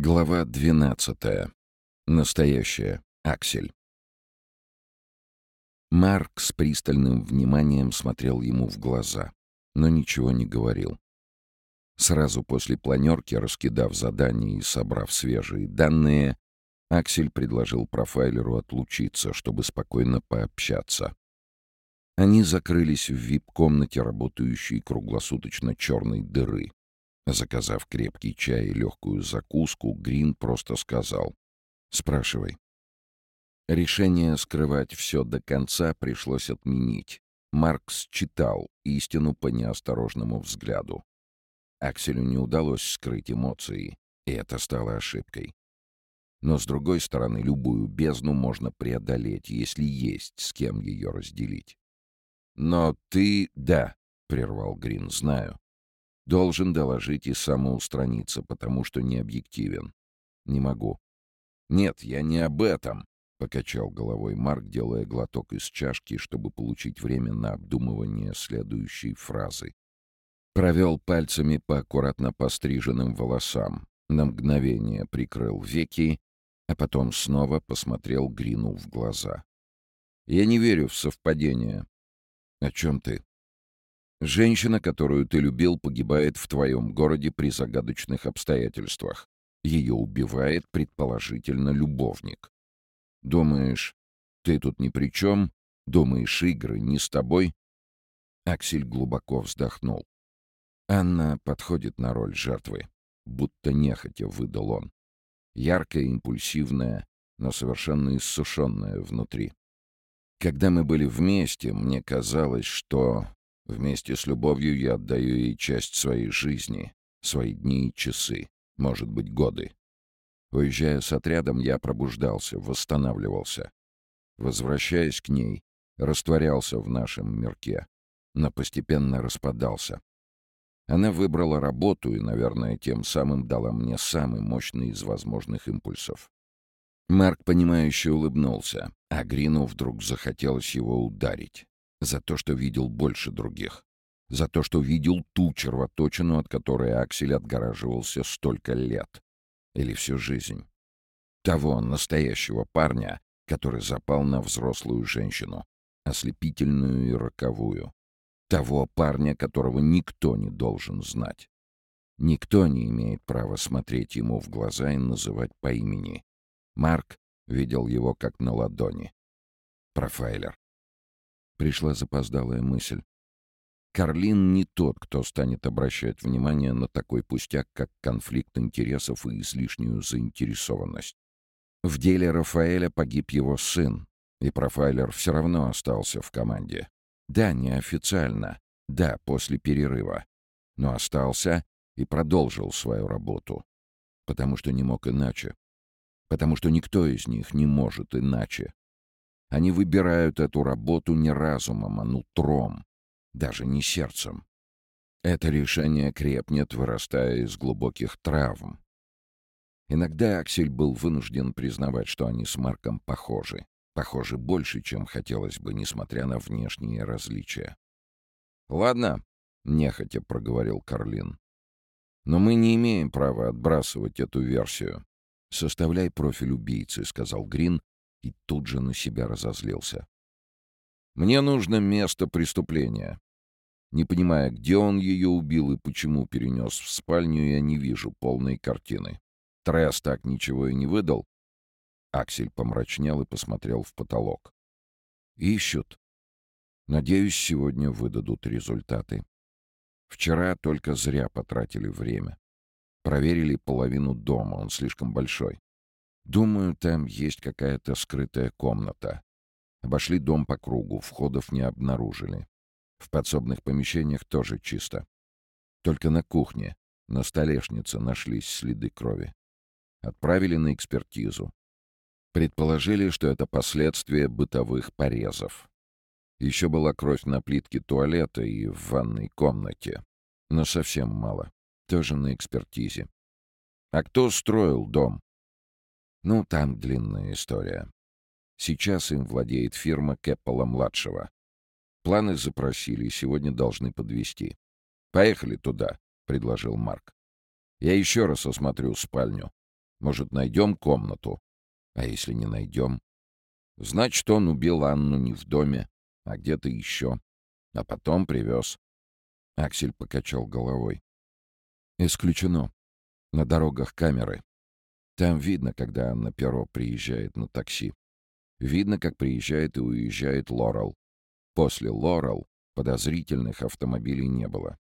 Глава 12. Настоящая. Аксель. Марк с пристальным вниманием смотрел ему в глаза, но ничего не говорил. Сразу после планерки, раскидав задания и собрав свежие данные, Аксель предложил профайлеру отлучиться, чтобы спокойно пообщаться. Они закрылись в вип-комнате, работающей круглосуточно черной дыры. Заказав крепкий чай и легкую закуску, Грин просто сказал «Спрашивай». Решение скрывать все до конца пришлось отменить. Маркс читал истину по неосторожному взгляду. Акселю не удалось скрыть эмоции, и это стало ошибкой. Но, с другой стороны, любую бездну можно преодолеть, если есть с кем ее разделить. «Но ты...» «Да», — прервал Грин, — «знаю. Должен доложить и самоустраниться, потому что не объективен. Не могу. Нет, я не об этом, — покачал головой Марк, делая глоток из чашки, чтобы получить время на обдумывание следующей фразы. Провел пальцами по аккуратно постриженным волосам, на мгновение прикрыл веки, а потом снова посмотрел Грину в глаза. «Я не верю в совпадение». «О чем ты?» Женщина, которую ты любил, погибает в твоем городе при загадочных обстоятельствах. Ее убивает, предположительно, любовник. Думаешь, ты тут ни при чем? Думаешь, игры не с тобой? Аксель глубоко вздохнул. Анна подходит на роль жертвы. Будто нехотя выдал он. Яркая, импульсивная, но совершенно иссушенная внутри. Когда мы были вместе, мне казалось, что Вместе с любовью я отдаю ей часть своей жизни, свои дни и часы, может быть, годы. Уезжая с отрядом, я пробуждался, восстанавливался. Возвращаясь к ней, растворялся в нашем мирке, но постепенно распадался. Она выбрала работу и, наверное, тем самым дала мне самый мощный из возможных импульсов. Марк, понимающе улыбнулся, а Грину вдруг захотелось его ударить. За то, что видел больше других. За то, что видел ту червоточину, от которой Аксель отгораживался столько лет. Или всю жизнь. Того настоящего парня, который запал на взрослую женщину. Ослепительную и роковую. Того парня, которого никто не должен знать. Никто не имеет права смотреть ему в глаза и называть по имени. Марк видел его как на ладони. Профайлер. Пришла запоздалая мысль. Карлин не тот, кто станет обращать внимание на такой пустяк, как конфликт интересов и излишнюю заинтересованность. В деле Рафаэля погиб его сын, и профайлер все равно остался в команде. Да, неофициально, да, после перерыва, но остался и продолжил свою работу, потому что не мог иначе, потому что никто из них не может иначе. Они выбирают эту работу не разумом, а нутром, даже не сердцем. Это решение крепнет, вырастая из глубоких травм. Иногда Аксель был вынужден признавать, что они с Марком похожи. Похожи больше, чем хотелось бы, несмотря на внешние различия. «Ладно», — нехотя проговорил Карлин. «Но мы не имеем права отбрасывать эту версию. Составляй профиль убийцы», — сказал Грин, и тут же на себя разозлился. «Мне нужно место преступления. Не понимая, где он ее убил и почему перенес в спальню, я не вижу полной картины. Тресс так ничего и не выдал?» Аксель помрачнел и посмотрел в потолок. «Ищут. Надеюсь, сегодня выдадут результаты. Вчера только зря потратили время. Проверили половину дома, он слишком большой. Думаю, там есть какая-то скрытая комната. Обошли дом по кругу, входов не обнаружили. В подсобных помещениях тоже чисто. Только на кухне, на столешнице нашлись следы крови. Отправили на экспертизу. Предположили, что это последствия бытовых порезов. Еще была кровь на плитке туалета и в ванной комнате. Но совсем мало. Тоже на экспертизе. А кто строил дом? Ну, там длинная история. Сейчас им владеет фирма Кэппола-младшего. Планы запросили, сегодня должны подвести. «Поехали туда», — предложил Марк. «Я еще раз осмотрю спальню. Может, найдем комнату? А если не найдем? Значит, он убил Анну не в доме, а где-то еще. А потом привез. Аксель покачал головой. Исключено. На дорогах камеры. Там видно, когда Анна Перо приезжает на такси. Видно, как приезжает и уезжает Лорел. После Лорел подозрительных автомобилей не было.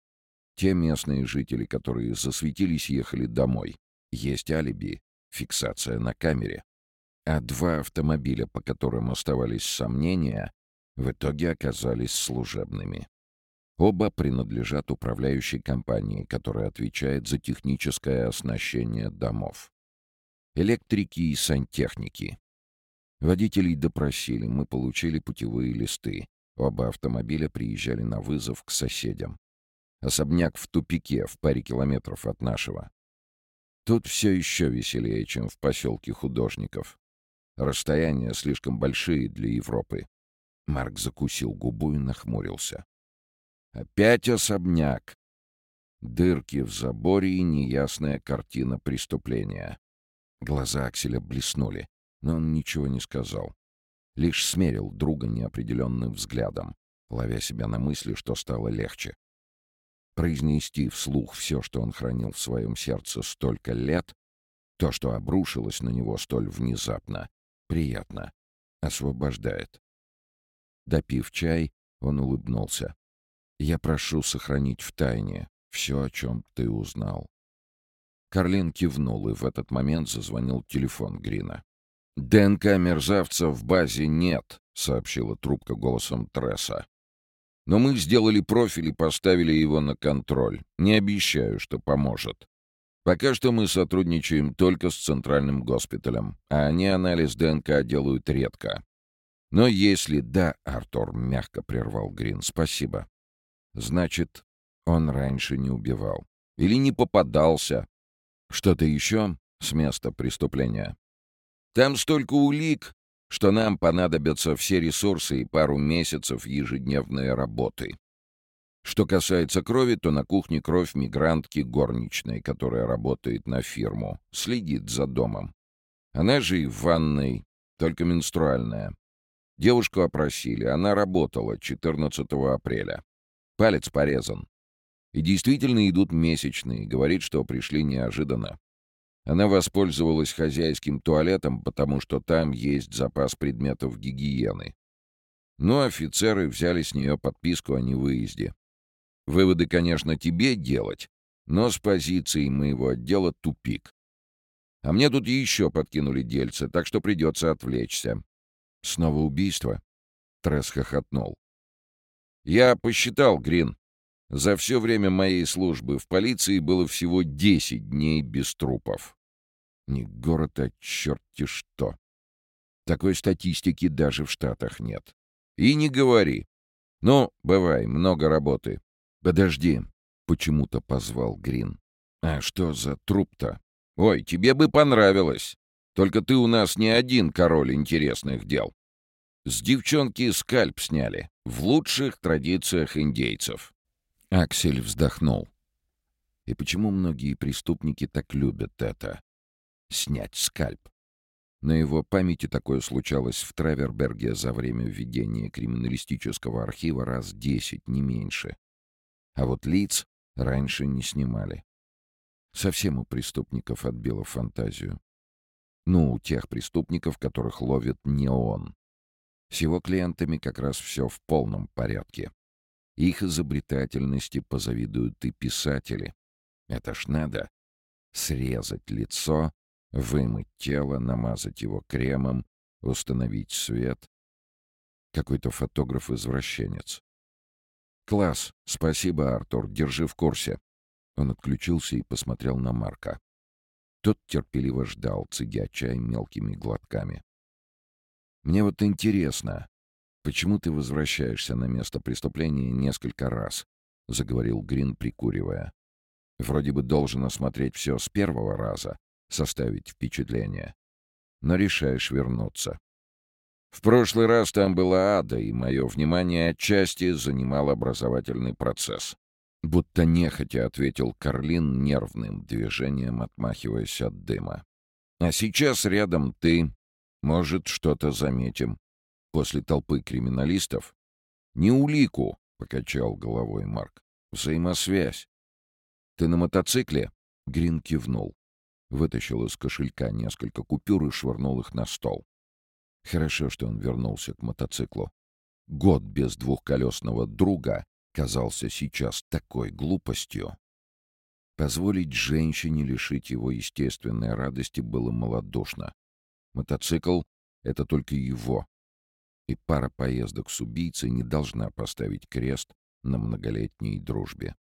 Те местные жители, которые засветились, ехали домой. Есть алиби, фиксация на камере. А два автомобиля, по которым оставались сомнения, в итоге оказались служебными. Оба принадлежат управляющей компании, которая отвечает за техническое оснащение домов. Электрики и сантехники. Водителей допросили, мы получили путевые листы. Оба автомобиля приезжали на вызов к соседям. Особняк в тупике, в паре километров от нашего. Тут все еще веселее, чем в поселке художников. Расстояния слишком большие для Европы. Марк закусил губу и нахмурился. Опять особняк. Дырки в заборе и неясная картина преступления. Глаза Акселя блеснули, но он ничего не сказал. Лишь смерил друга неопределенным взглядом, ловя себя на мысли, что стало легче. Произнести вслух все, что он хранил в своем сердце столько лет, то, что обрушилось на него столь внезапно, приятно, освобождает. Допив чай, он улыбнулся. «Я прошу сохранить в тайне все, о чем ты узнал». Карлин кивнул, и в этот момент зазвонил телефон Грина. «ДНК мерзавца в базе нет», — сообщила трубка голосом Тресса. «Но мы сделали профиль и поставили его на контроль. Не обещаю, что поможет. Пока что мы сотрудничаем только с центральным госпиталем, а они анализ ДНК делают редко. Но если да, Артур мягко прервал Грин, спасибо. Значит, он раньше не убивал. Или не попадался. Что-то еще с места преступления? Там столько улик, что нам понадобятся все ресурсы и пару месяцев ежедневной работы. Что касается крови, то на кухне кровь мигрантки горничной, которая работает на фирму, следит за домом. Она же и в ванной, только менструальная. Девушку опросили, она работала 14 апреля. Палец порезан. И действительно идут месячные, говорит, что пришли неожиданно. Она воспользовалась хозяйским туалетом, потому что там есть запас предметов гигиены. Но офицеры взяли с нее подписку о невыезде. Выводы, конечно, тебе делать, но с позиции моего отдела тупик. А мне тут еще подкинули дельцы, так что придется отвлечься. Снова убийство? Тресс хохотнул. Я посчитал, Грин. За все время моей службы в полиции было всего 10 дней без трупов. Не город, а черти что. Такой статистики даже в Штатах нет. И не говори. Ну, бывай, много работы. Подожди, почему-то позвал Грин. А что за труп-то? Ой, тебе бы понравилось. Только ты у нас не один король интересных дел. С девчонки скальп сняли, в лучших традициях индейцев. Аксель вздохнул. И почему многие преступники так любят это? Снять скальп. На его памяти такое случалось в Траверберге за время введения криминалистического архива раз десять, не меньше. А вот лиц раньше не снимали. Совсем у преступников отбило фантазию. Ну, у тех преступников, которых ловит не он. С его клиентами как раз все в полном порядке. Их изобретательности позавидуют и писатели. Это ж надо. Срезать лицо, вымыть тело, намазать его кремом, установить свет. Какой-то фотограф-извращенец. «Класс! Спасибо, Артур. Держи в курсе». Он отключился и посмотрел на Марка. Тот терпеливо ждал, цедя чай мелкими глотками. «Мне вот интересно, почему ты возвращаешься на место преступления несколько раз?» — заговорил Грин, прикуривая. «Вроде бы должен осмотреть все с первого раза, составить впечатление. Но решаешь вернуться. В прошлый раз там была ада, и мое внимание отчасти занимал образовательный процесс. Будто нехотя ответил Карлин нервным движением, отмахиваясь от дыма. А сейчас рядом ты. Может, что-то заметим. После толпы криминалистов. Не улику, — покачал головой Марк. Взаимосвязь. Ты на мотоцикле? Грин кивнул. Вытащил из кошелька несколько купюр и швырнул их на стол. Хорошо, что он вернулся к мотоциклу. Год без двухколесного друга казался сейчас такой глупостью. Позволить женщине лишить его естественной радости было малодушно. Мотоцикл — это только его. И пара поездок с убийцей не должна поставить крест на многолетней дружбе.